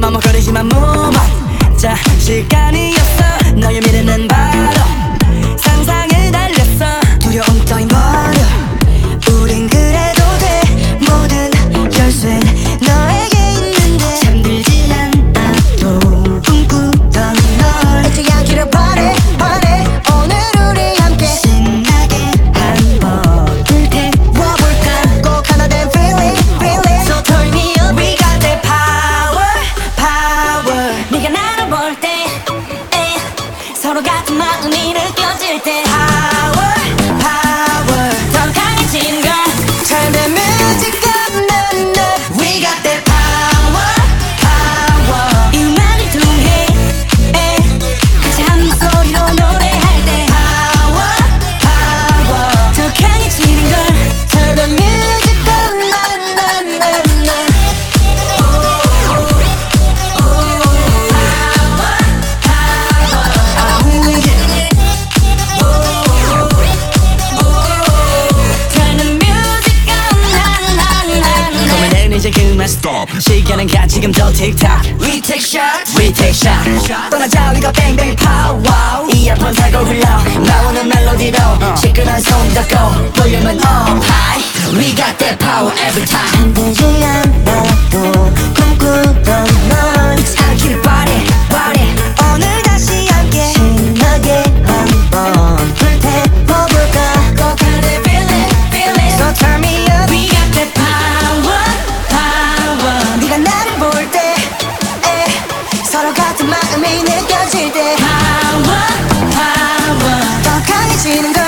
머뭇거리지만 무말자 뭐 시간이었어. 너의 미래는 바로 서로 같은 마음이 느껴질 때 stop. 시간은 가 지금 더 틱탁. We take shots, we take shots. 떠나자 우리가 뱅뱅 power. 이어폰 살고 흘러 나오는 멜로디로 시끄러운 손 닫고 볼륨은 up high. We got that power every time. 되지 않아도 같은 마음이 느껴질 때. Power, power. 더 강해지는 거